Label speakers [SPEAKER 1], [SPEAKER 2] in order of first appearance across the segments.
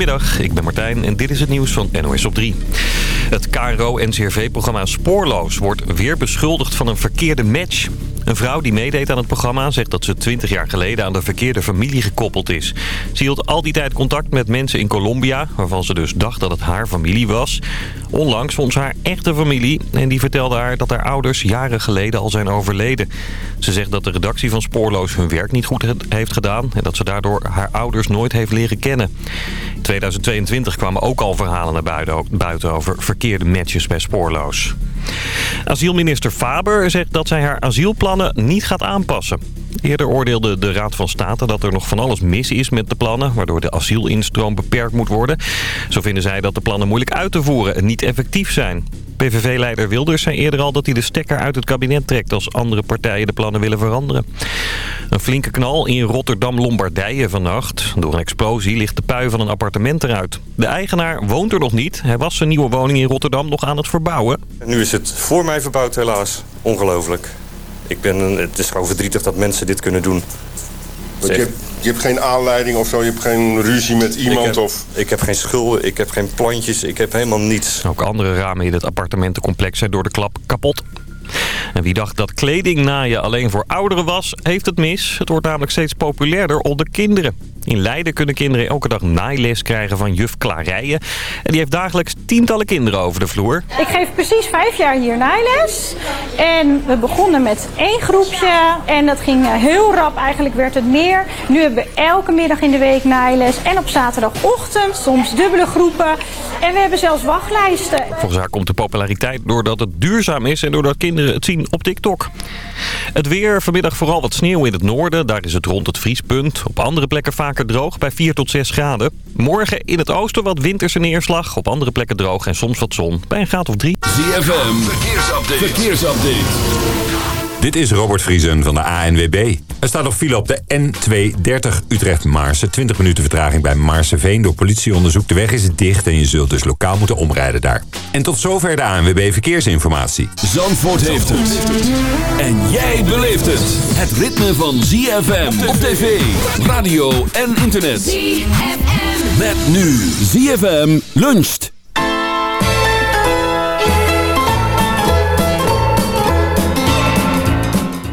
[SPEAKER 1] Goedemiddag, ik ben Martijn en dit is het nieuws van NOS op 3. Het KRO-NCRV-programma Spoorloos wordt weer beschuldigd van een verkeerde match. Een vrouw die meedeed aan het programma zegt dat ze 20 jaar geleden aan de verkeerde familie gekoppeld is. Ze hield al die tijd contact met mensen in Colombia, waarvan ze dus dacht dat het haar familie was. Onlangs vond ze haar echte familie en die vertelde haar dat haar ouders jaren geleden al zijn overleden. Ze zegt dat de redactie van Spoorloos hun werk niet goed heeft gedaan en dat ze daardoor haar ouders nooit heeft leren kennen. In 2022 kwamen ook al verhalen naar buiten over verkeerde matches bij Spoorloos. Asielminister Faber zegt dat zij haar asielplannen niet gaat aanpassen. Eerder oordeelde de Raad van State dat er nog van alles mis is met de plannen... waardoor de asielinstroom beperkt moet worden. Zo vinden zij dat de plannen moeilijk uit te voeren en niet effectief zijn. PVV-leider Wilders zei eerder al dat hij de stekker uit het kabinet trekt... als andere partijen de plannen willen veranderen. Een flinke knal in Rotterdam-Lombardije vannacht. Door een explosie ligt de pui van een appartement eruit. De eigenaar woont er nog niet. Hij was zijn nieuwe woning in Rotterdam nog aan het verbouwen.
[SPEAKER 2] Nu is het voor mij verbouwd helaas. Ongelooflijk. Ik ben, het is gewoon verdrietig dat mensen dit kunnen doen.
[SPEAKER 3] je, hebt, je hebt geen aanleiding of zo, je hebt geen ruzie met iemand?
[SPEAKER 2] Ik heb,
[SPEAKER 3] of...
[SPEAKER 2] ik heb geen schulden, ik heb geen plantjes, ik heb helemaal niets.
[SPEAKER 1] Ook andere ramen in het appartementencomplex zijn door de klap kapot. En wie dacht dat kleding naaien alleen voor ouderen was, heeft het mis. Het wordt namelijk steeds populairder onder kinderen. In Leiden kunnen kinderen elke dag naailes krijgen van juf Klarijen. En die heeft dagelijks tientallen kinderen over de vloer.
[SPEAKER 4] Ik geef precies vijf jaar hier naailes. En we begonnen met één groepje. En dat ging eh, heel rap, eigenlijk werd het meer. Nu hebben we elke middag in de week naailes. En op zaterdagochtend soms dubbele groepen. En we hebben zelfs wachtlijsten.
[SPEAKER 1] Volgens haar komt de populariteit doordat het duurzaam is en doordat kinderen het zien op TikTok. Het weer, vanmiddag vooral wat sneeuw in het noorden. Daar is het rond het vriespunt. Op andere plekken vaker droog bij 4 tot 6 graden. Morgen in het oosten wat winterse neerslag. Op andere plekken droog en soms wat zon. Bij een graad of 3.
[SPEAKER 5] ZFM, verkeersupdate. verkeersupdate.
[SPEAKER 6] Dit is Robert Vriesen van de ANWB. Er staat nog file op de N230 Utrecht-Maarsen. 20 minuten vertraging bij Maarseveen. Door politieonderzoek de weg is dicht en je zult dus lokaal moeten omrijden daar. En tot zover de ANWB Verkeersinformatie.
[SPEAKER 5] Zandvoort heeft het. En jij beleeft het. Het ritme van ZFM op tv, radio en internet. ZFM. Met nu ZFM luncht.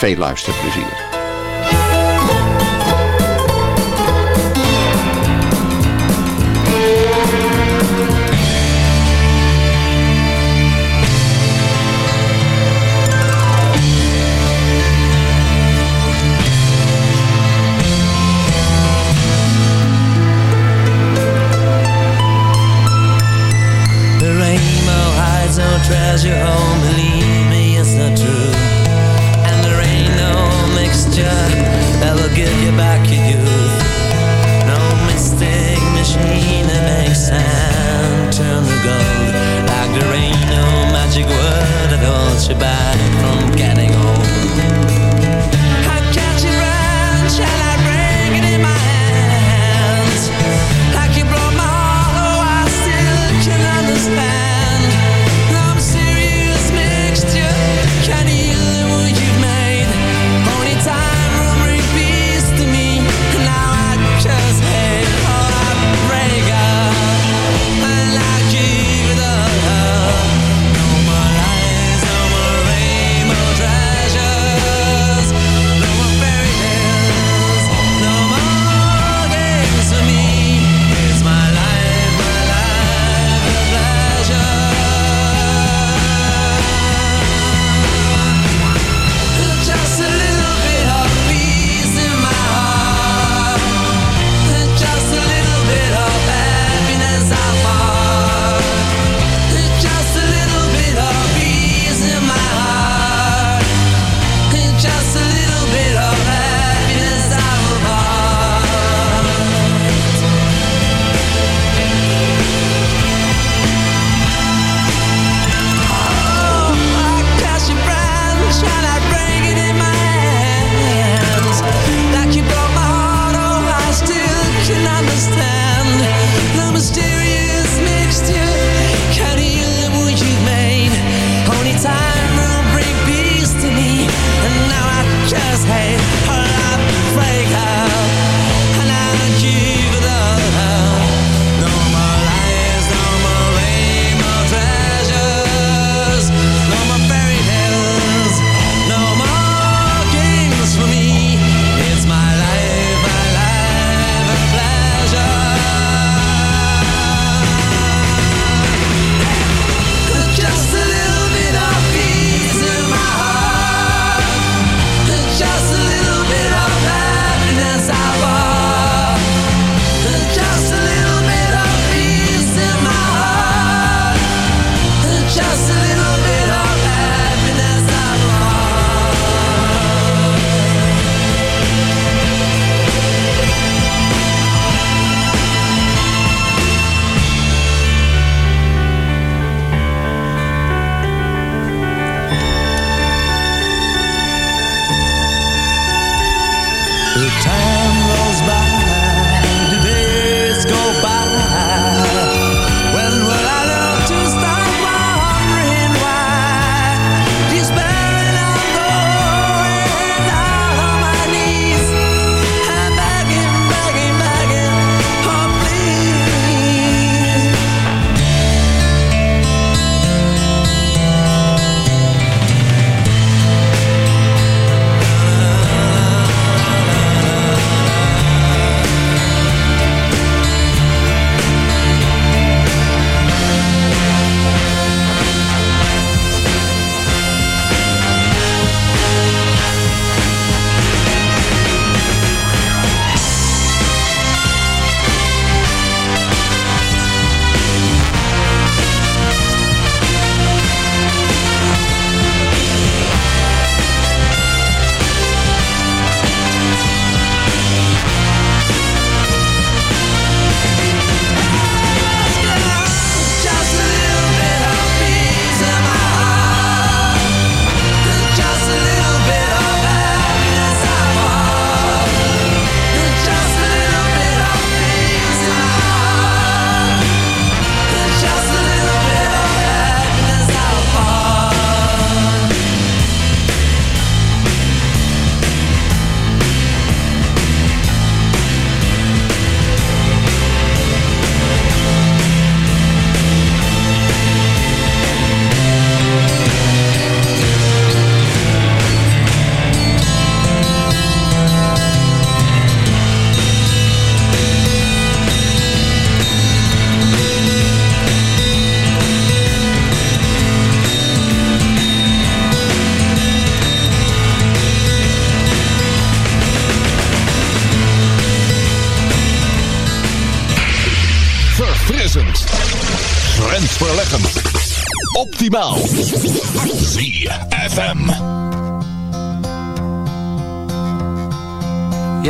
[SPEAKER 7] veel luisterplezier.
[SPEAKER 8] chain and make sand turn to gold. Like there ain't no magic word that holds you back from getting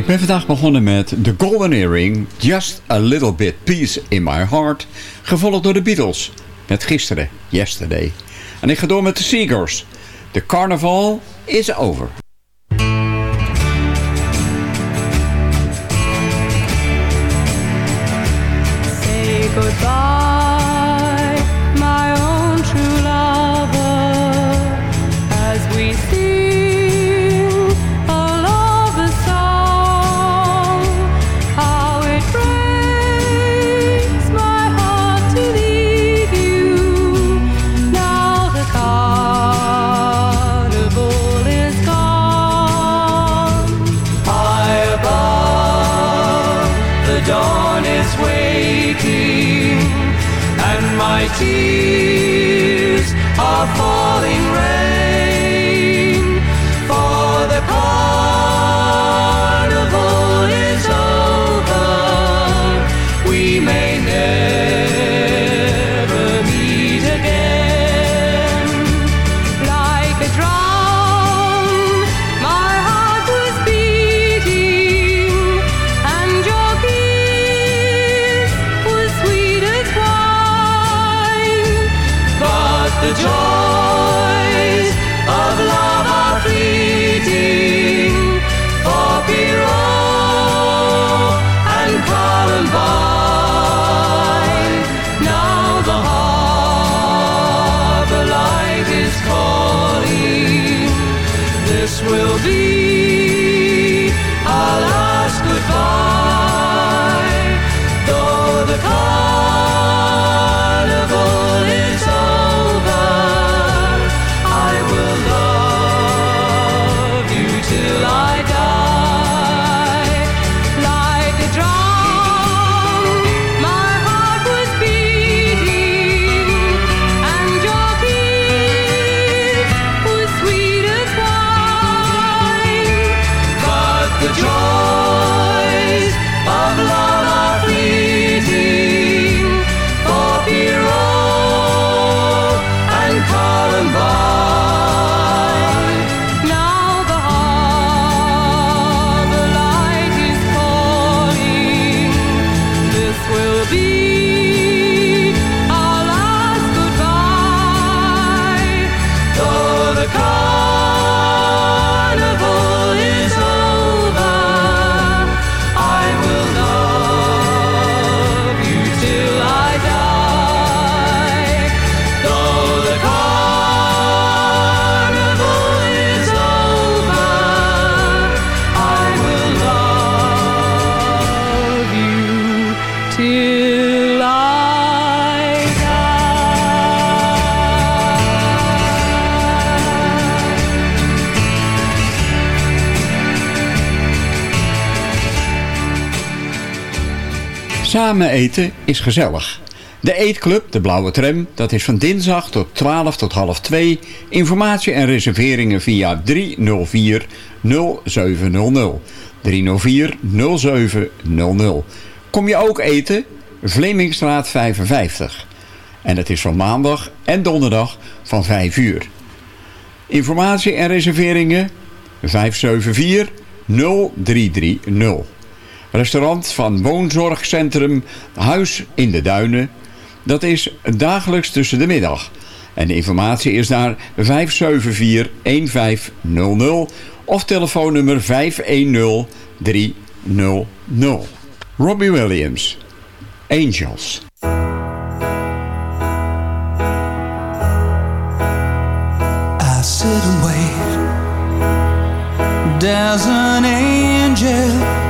[SPEAKER 7] Ik ben vandaag begonnen met The Golden Earring, Just a Little Bit Peace in My Heart, gevolgd door de Beatles, met gisteren, Yesterday. En ik ga door met de Seagulls. The carnaval is over.
[SPEAKER 8] mighty and my tears are falling
[SPEAKER 7] red. Eten is gezellig. De eetclub, de Blauwe Tram, dat is van dinsdag tot 12 tot half 2. Informatie en reserveringen via 304 0700. 304 0700. Kom je ook eten? Vlemingstraat 55. En het is van maandag en donderdag van 5 uur. Informatie en reserveringen 574 0330. Restaurant van Woonzorgcentrum Huis in de Duinen. Dat is dagelijks tussen de middag. En de informatie is naar 574-1500 of telefoonnummer 510-300. Robbie Williams. Angels.
[SPEAKER 9] I sit and wait. There's an angel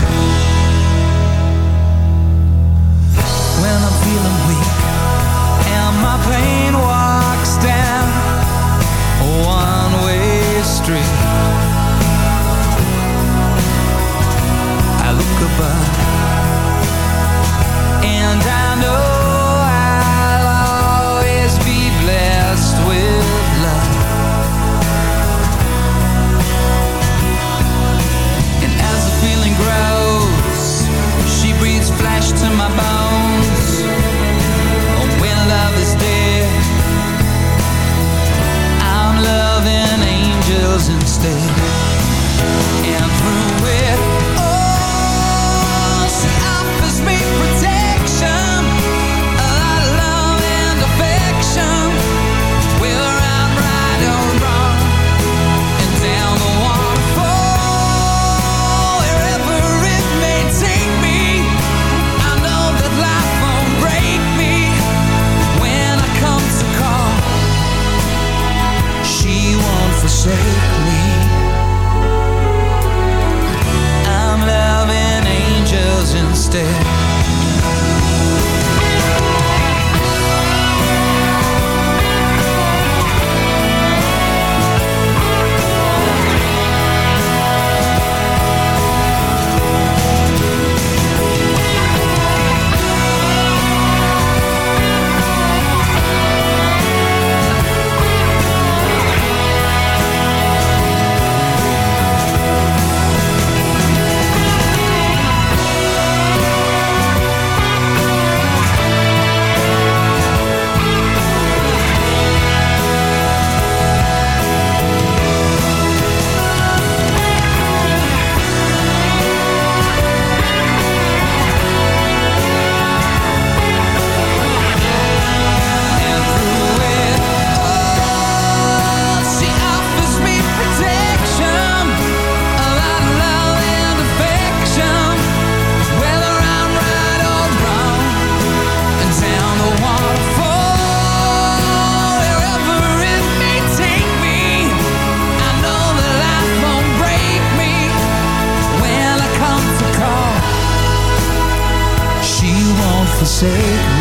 [SPEAKER 9] Forsake me.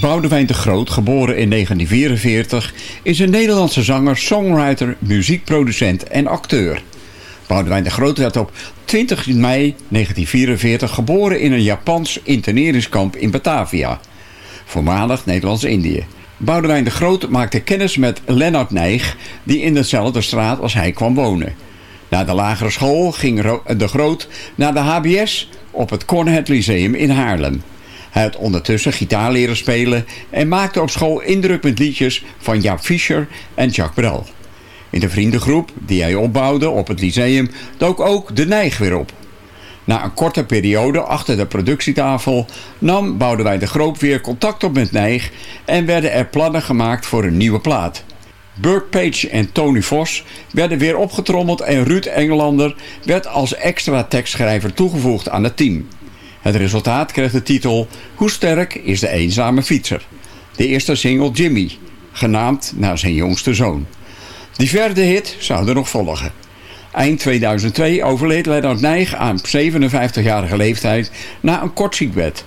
[SPEAKER 7] Boudewijn de Groot, geboren in 1944, is een Nederlandse zanger, songwriter, muziekproducent en acteur. Boudewijn de Groot werd op 20 mei 1944 geboren in een Japans interneringskamp in Batavia, voormalig Nederlands-Indië. Boudewijn de Groot maakte kennis met Lennart Nijg, die in dezelfde straat als hij kwam wonen. Na de lagere school ging de Groot naar de HBS op het Cornhead Lyceum in Haarlem. Hij had ondertussen gitaar leren spelen en maakte op school indruk met liedjes van Jaap Fischer en Jacques Brel. In de vriendengroep die hij opbouwde op het lyceum dook ook de Nijg weer op. Na een korte periode achter de productietafel nam Boudewijn de Groot weer contact op met Nijg en werden er plannen gemaakt voor een nieuwe plaat. Burt Page en Tony Vos werden weer opgetrommeld en Ruud Engelander werd als extra tekstschrijver toegevoegd aan het team. Het resultaat kreeg de titel Hoe sterk is de eenzame fietser? De eerste single Jimmy, genaamd naar zijn jongste zoon. Die vierde hit zou er nog volgen. Eind 2002 overleed Lennart Nijg aan 57-jarige leeftijd na een kort ziekbed.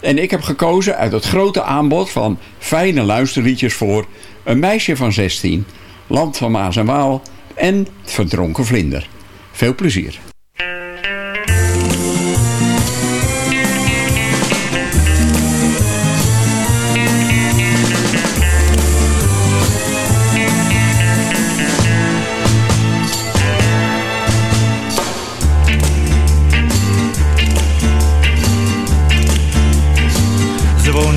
[SPEAKER 7] En ik heb gekozen uit het grote aanbod van fijne luisterliedjes voor Een meisje van 16, Land van Maas en Waal en Verdronken Vlinder. Veel plezier.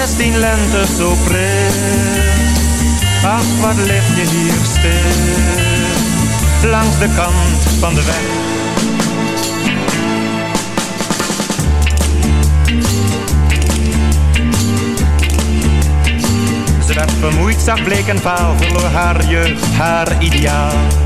[SPEAKER 10] Zestien lente zo pril. Ach, wat lig je hier stil, langs de kant van de weg. Ze werd vermoeid, zag bleek en vaal, verloor haar jeugd, haar ideaal.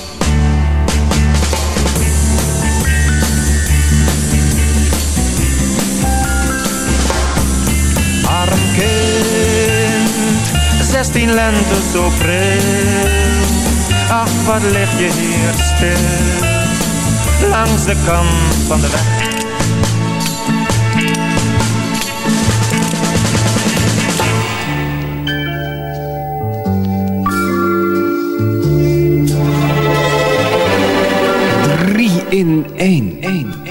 [SPEAKER 10] Zestien lente zo pril. Ach, wat lig je hier stil, langs de kant van de weg.
[SPEAKER 7] Drie in één.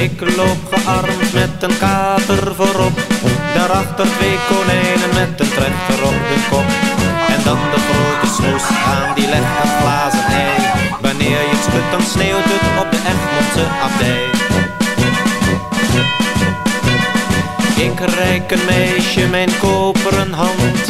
[SPEAKER 11] Ik loop gearmd met een kater voorop. Daarachter twee konijnen met een trechter op de kop. En dan de grote snoes aan die legt een glazen ei. Wanneer je het schudt dan sneeuwt het op de Egmondse abdij. Ik reik een meisje mijn koperen hand.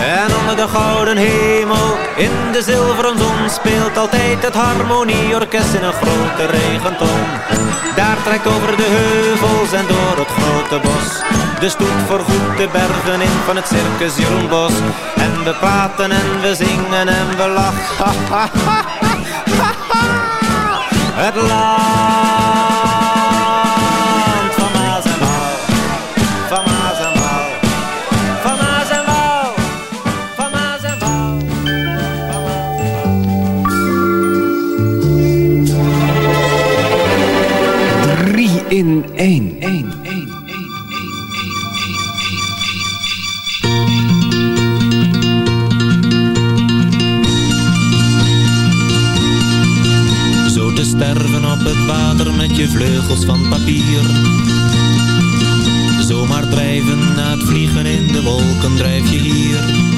[SPEAKER 11] En onder de gouden hemel, in de zilveren zon Speelt altijd het harmonieorkest in een grote regenton. Daar trekt over de heuvels en door het grote bos De stoet voorgoed de bergen in van het circus Jeroen Bos. En we praten en we zingen en we lachen. Het land
[SPEAKER 12] in één.
[SPEAKER 11] Zo te sterven op het water met je vleugels van papier. Zomaar drijven na het vliegen in de wolken drijf je hier.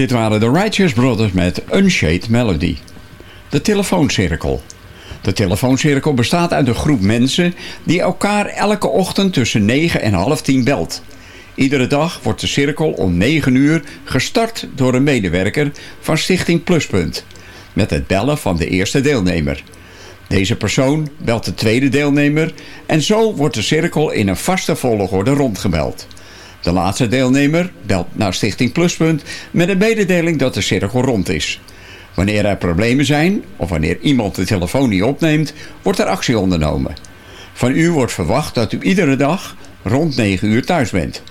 [SPEAKER 7] Dit waren de Righteous Brothers met Unshade Melody. De telefooncirkel. De telefooncirkel bestaat uit een groep mensen die elkaar elke ochtend tussen 9 en half 10 belt. Iedere dag wordt de cirkel om 9 uur gestart door een medewerker van Stichting Pluspunt. Met het bellen van de eerste deelnemer. Deze persoon belt de tweede deelnemer en zo wordt de cirkel in een vaste volgorde rondgebeld. De laatste deelnemer belt naar Stichting Pluspunt met een mededeling dat de cirkel rond is. Wanneer er problemen zijn of wanneer iemand de telefoon niet opneemt, wordt er actie ondernomen. Van u wordt verwacht dat u iedere dag rond 9 uur thuis bent.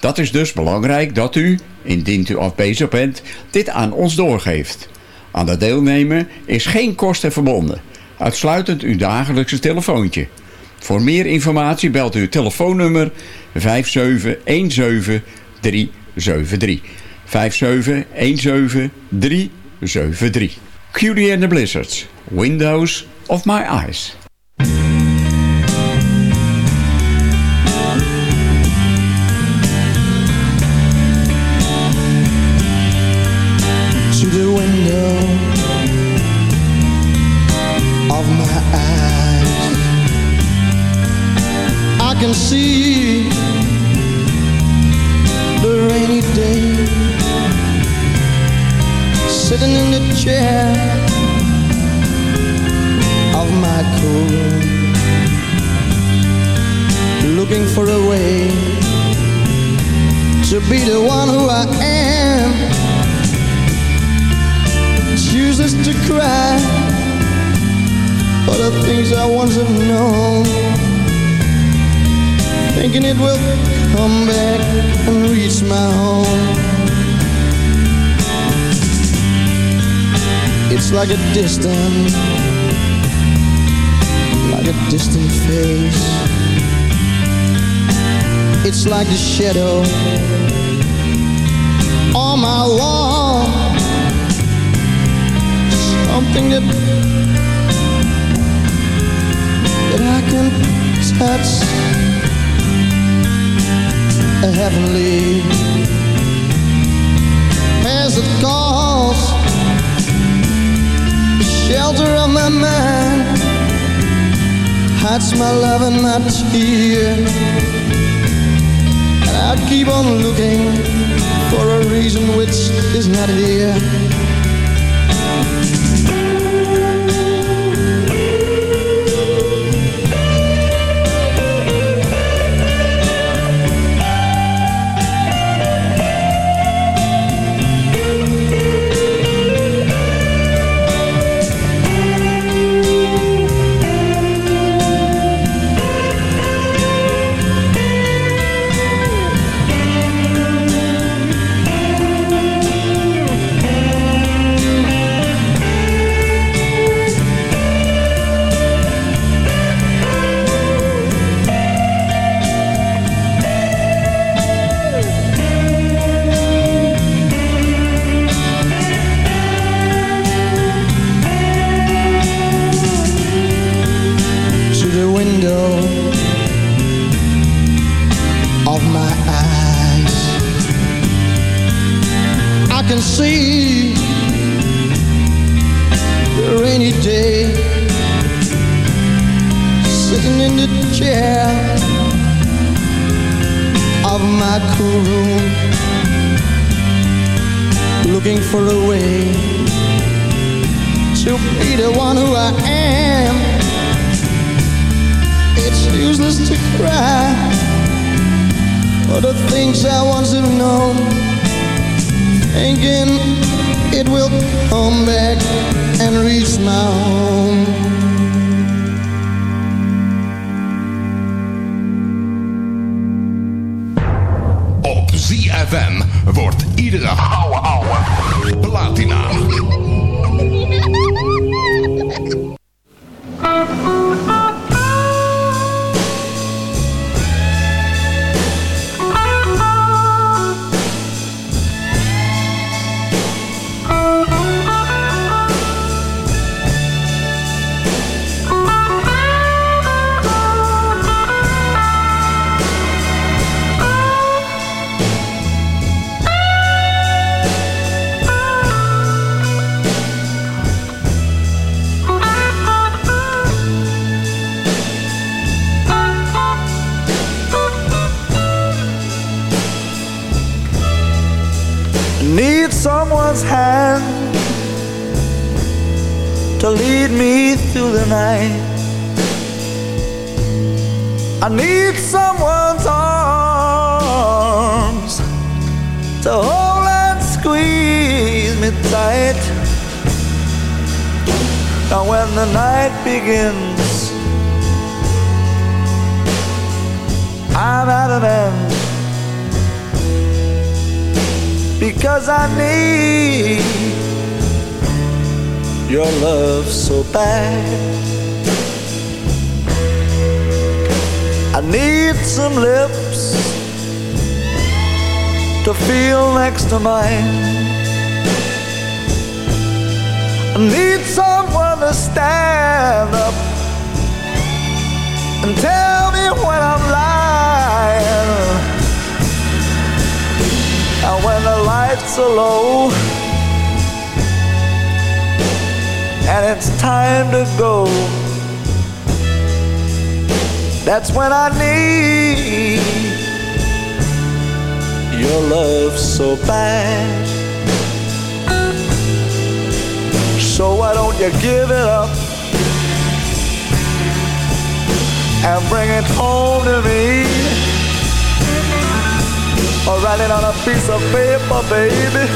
[SPEAKER 7] Dat is dus belangrijk dat u, indien u afwezig bent, dit aan ons doorgeeft. Aan de deelnemer is geen kosten verbonden. Uitsluitend uw dagelijkse telefoontje. Voor meer informatie belt u telefoonnummer 5717373. 5717373. Curie and the Blizzards, Windows of My Eyes.
[SPEAKER 13] shadow on my wall. Something that that I can touch. A heavenly as it calls. The shelter of my mind hides my love and my tears. I keep on looking for a reason which is not here.
[SPEAKER 14] Feel next to mine. I need someone to stand up and tell me when I'm lying. And when the lights are low and it's time to go, that's when I need your love so bad. So why don't you give it up and bring it home to me? Or write it on a piece of paper, baby,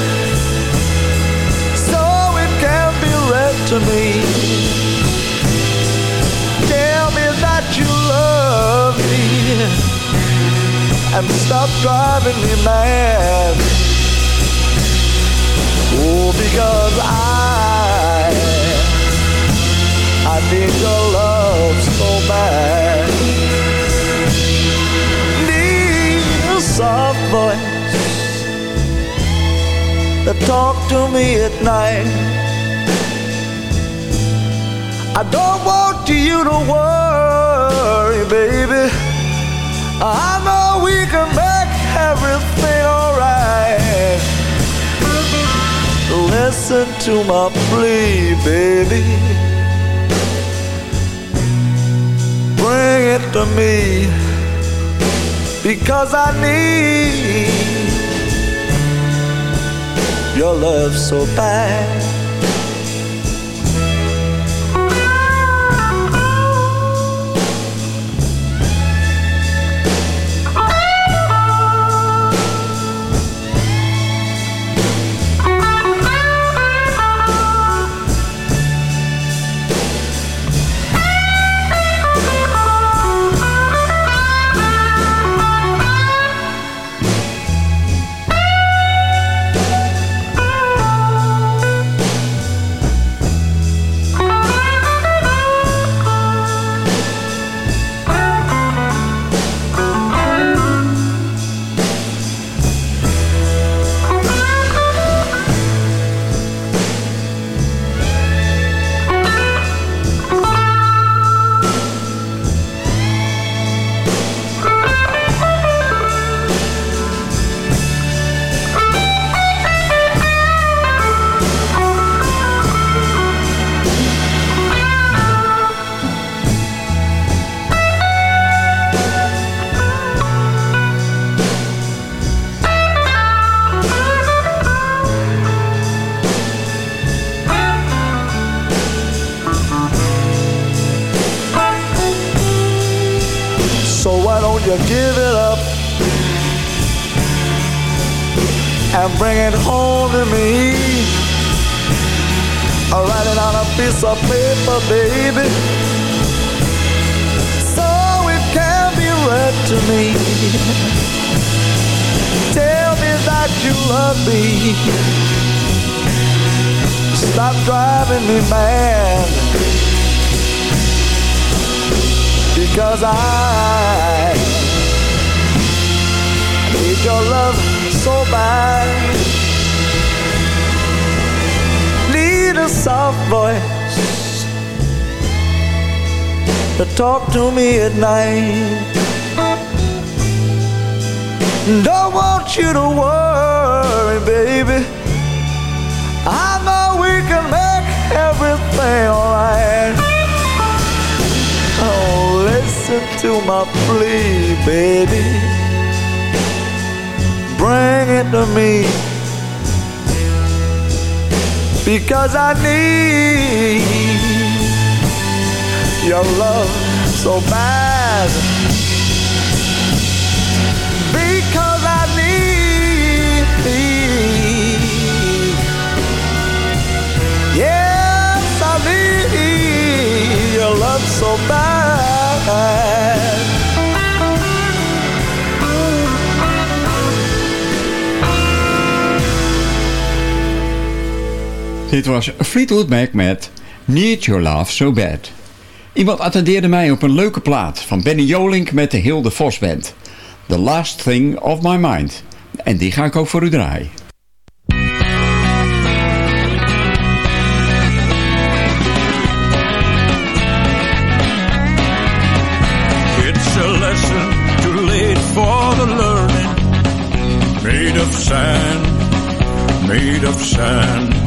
[SPEAKER 14] so it can be read to me. Tell me that you love me and stop driving me mad. Oh, because I, I need your love so bad. Need a soft voice that talk to me at night. I don't want you to worry, baby. I know we can make everything alright. Listen to my plea, baby. Bring it to me because I need your love so bad. To me at night. Don't want you to worry, baby. I know we can make everything alright. Oh, listen to my plea, baby. Bring it to me. Because I need your love so bad. Because I need, yes, I need your love so bad.
[SPEAKER 7] Dit was Fleetwood Mac met Need Your Love So Bad. Iemand attendeerde mij op een leuke plaat van Benny Jolink met de Hilde Vos Band. The Last Thing of My Mind. En die ga ik ook voor u draaien.
[SPEAKER 15] It's a lesson too late for the learning. Made of sand, made of sand.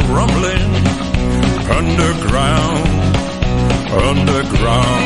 [SPEAKER 15] Rumbling. Underground, underground.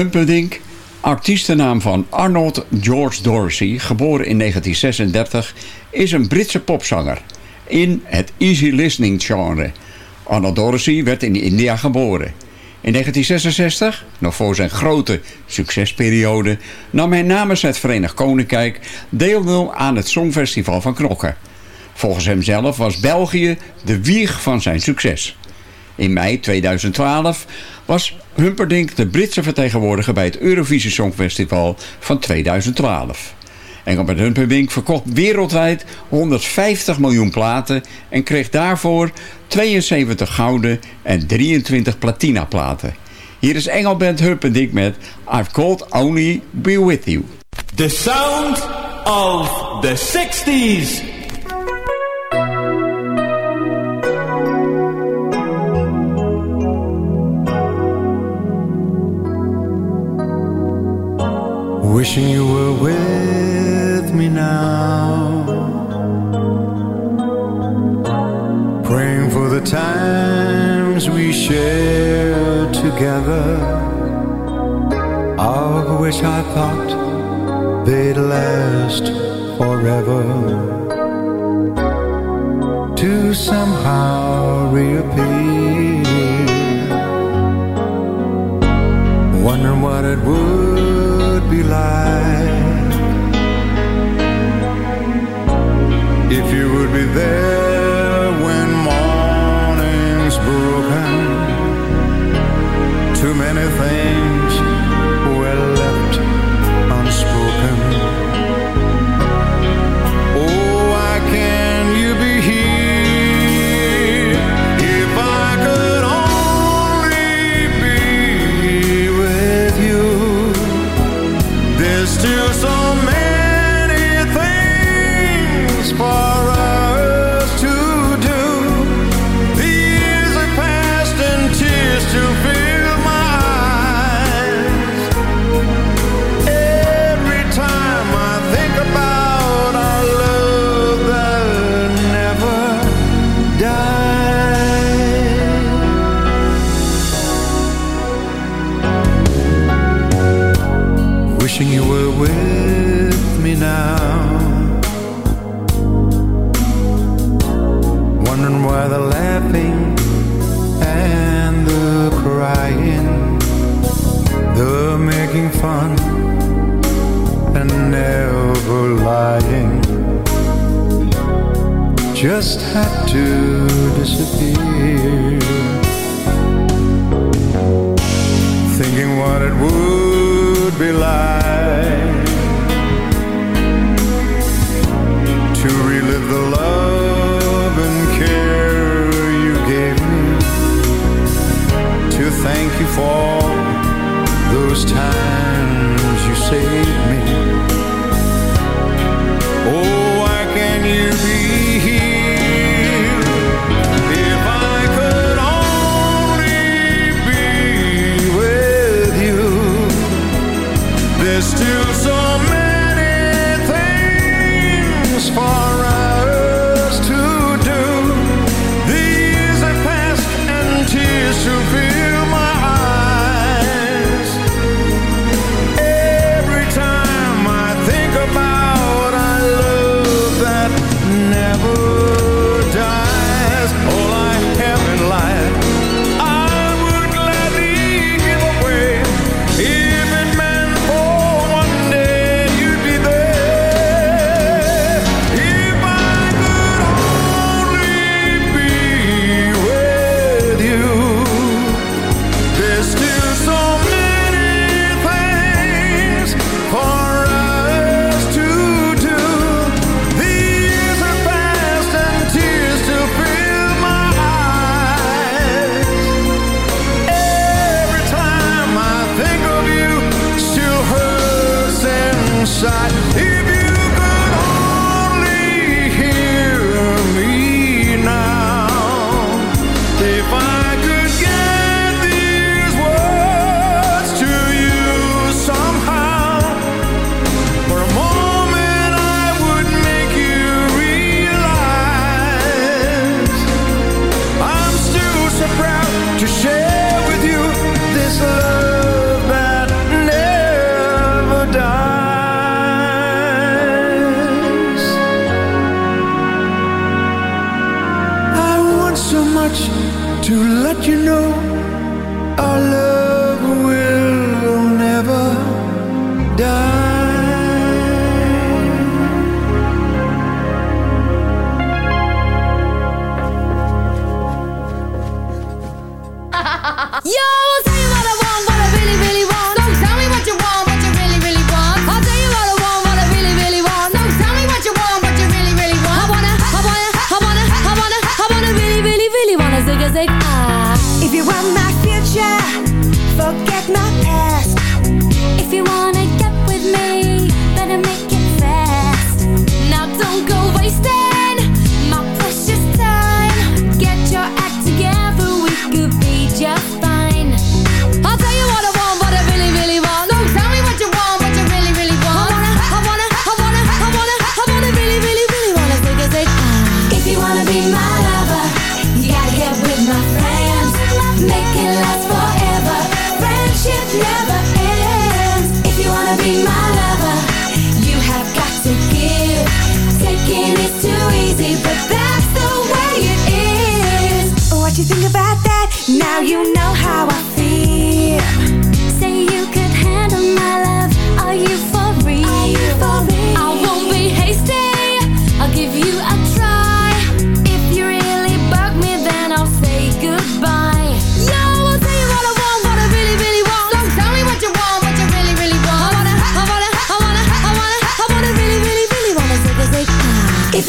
[SPEAKER 7] Humperdinck, artiestennaam van Arnold George Dorsey, geboren in 1936, is een Britse popzanger in het easy listening genre. Arnold Dorsey werd in India geboren. In 1966, nog voor zijn grote succesperiode, nam hij namens het Verenigd Koninkrijk deel aan het Songfestival van Knokken. Volgens hemzelf was België de wieg van zijn succes. In mei 2012 was Humperdinck de Britse vertegenwoordiger bij het Eurovisie Songfestival van 2012. Engelbert Humperdinck verkocht wereldwijd 150 miljoen platen en kreeg daarvoor 72 gouden en 23 platina platen. Hier is Engelbert Humperdinck met I've Called Only Be With You.
[SPEAKER 16] The sound of the 60s.
[SPEAKER 17] Wishing you were with me now. Praying for the times we shared together, of which I thought they'd last forever. To somehow reappear. Wondering what it would if you would be there when morning's broken. Too many things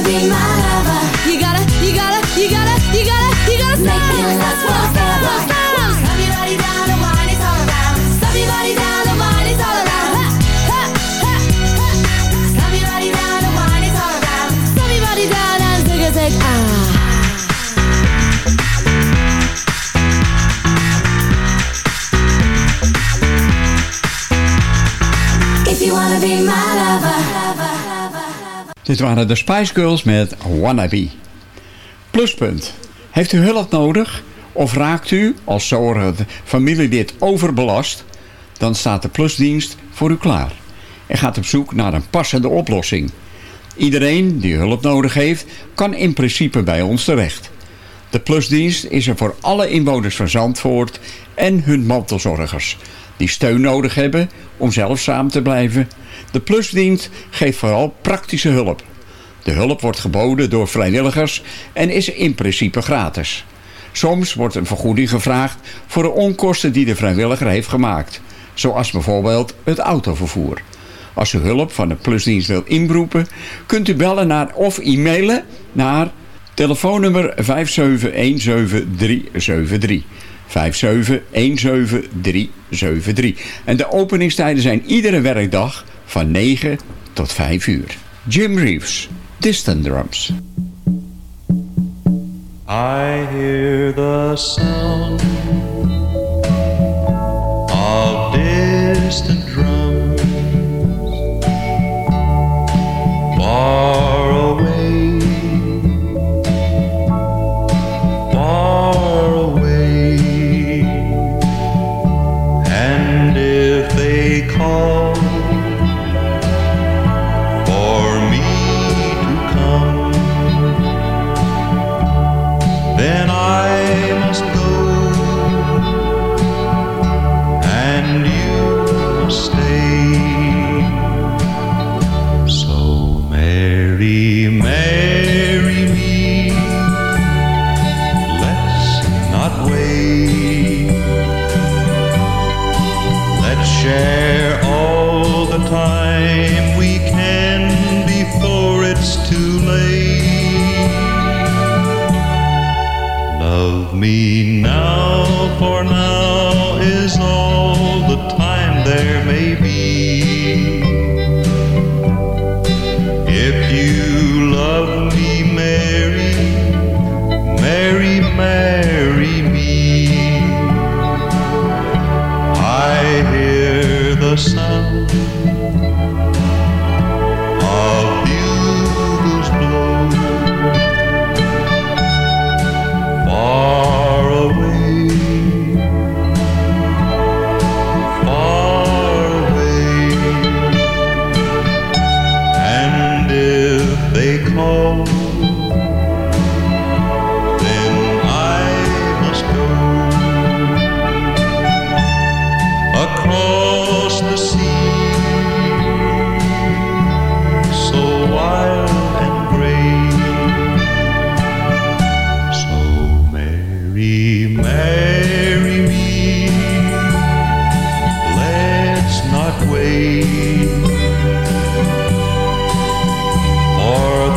[SPEAKER 18] Be my lover,
[SPEAKER 7] Dit waren de Spice Girls met Wannabe. Pluspunt. Heeft u hulp nodig? Of raakt u als zorgend familielid overbelast? Dan staat de plusdienst voor u klaar. En gaat op zoek naar een passende oplossing. Iedereen die hulp nodig heeft, kan in principe bij ons terecht. De plusdienst is er voor alle inwoners van Zandvoort en hun mantelzorgers die steun nodig hebben om zelfzaam te blijven. De plusdienst geeft vooral praktische hulp. De hulp wordt geboden door vrijwilligers en is in principe gratis. Soms wordt een vergoeding gevraagd voor de onkosten die de vrijwilliger heeft gemaakt. Zoals bijvoorbeeld het autovervoer. Als u hulp van de plusdienst wilt inroepen, kunt u bellen naar of e-mailen naar telefoonnummer 5717373. 5717373. En de openingstijden zijn iedere werkdag van 9 tot 5 uur. Jim Reeves, Distant Drums.
[SPEAKER 12] I hear the sound of distant drums far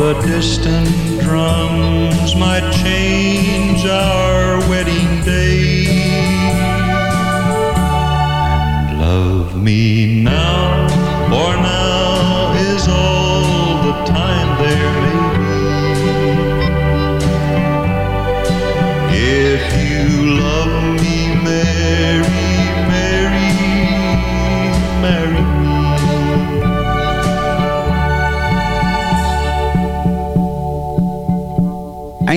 [SPEAKER 12] the distant drums might change our wedding day. And love me now, for now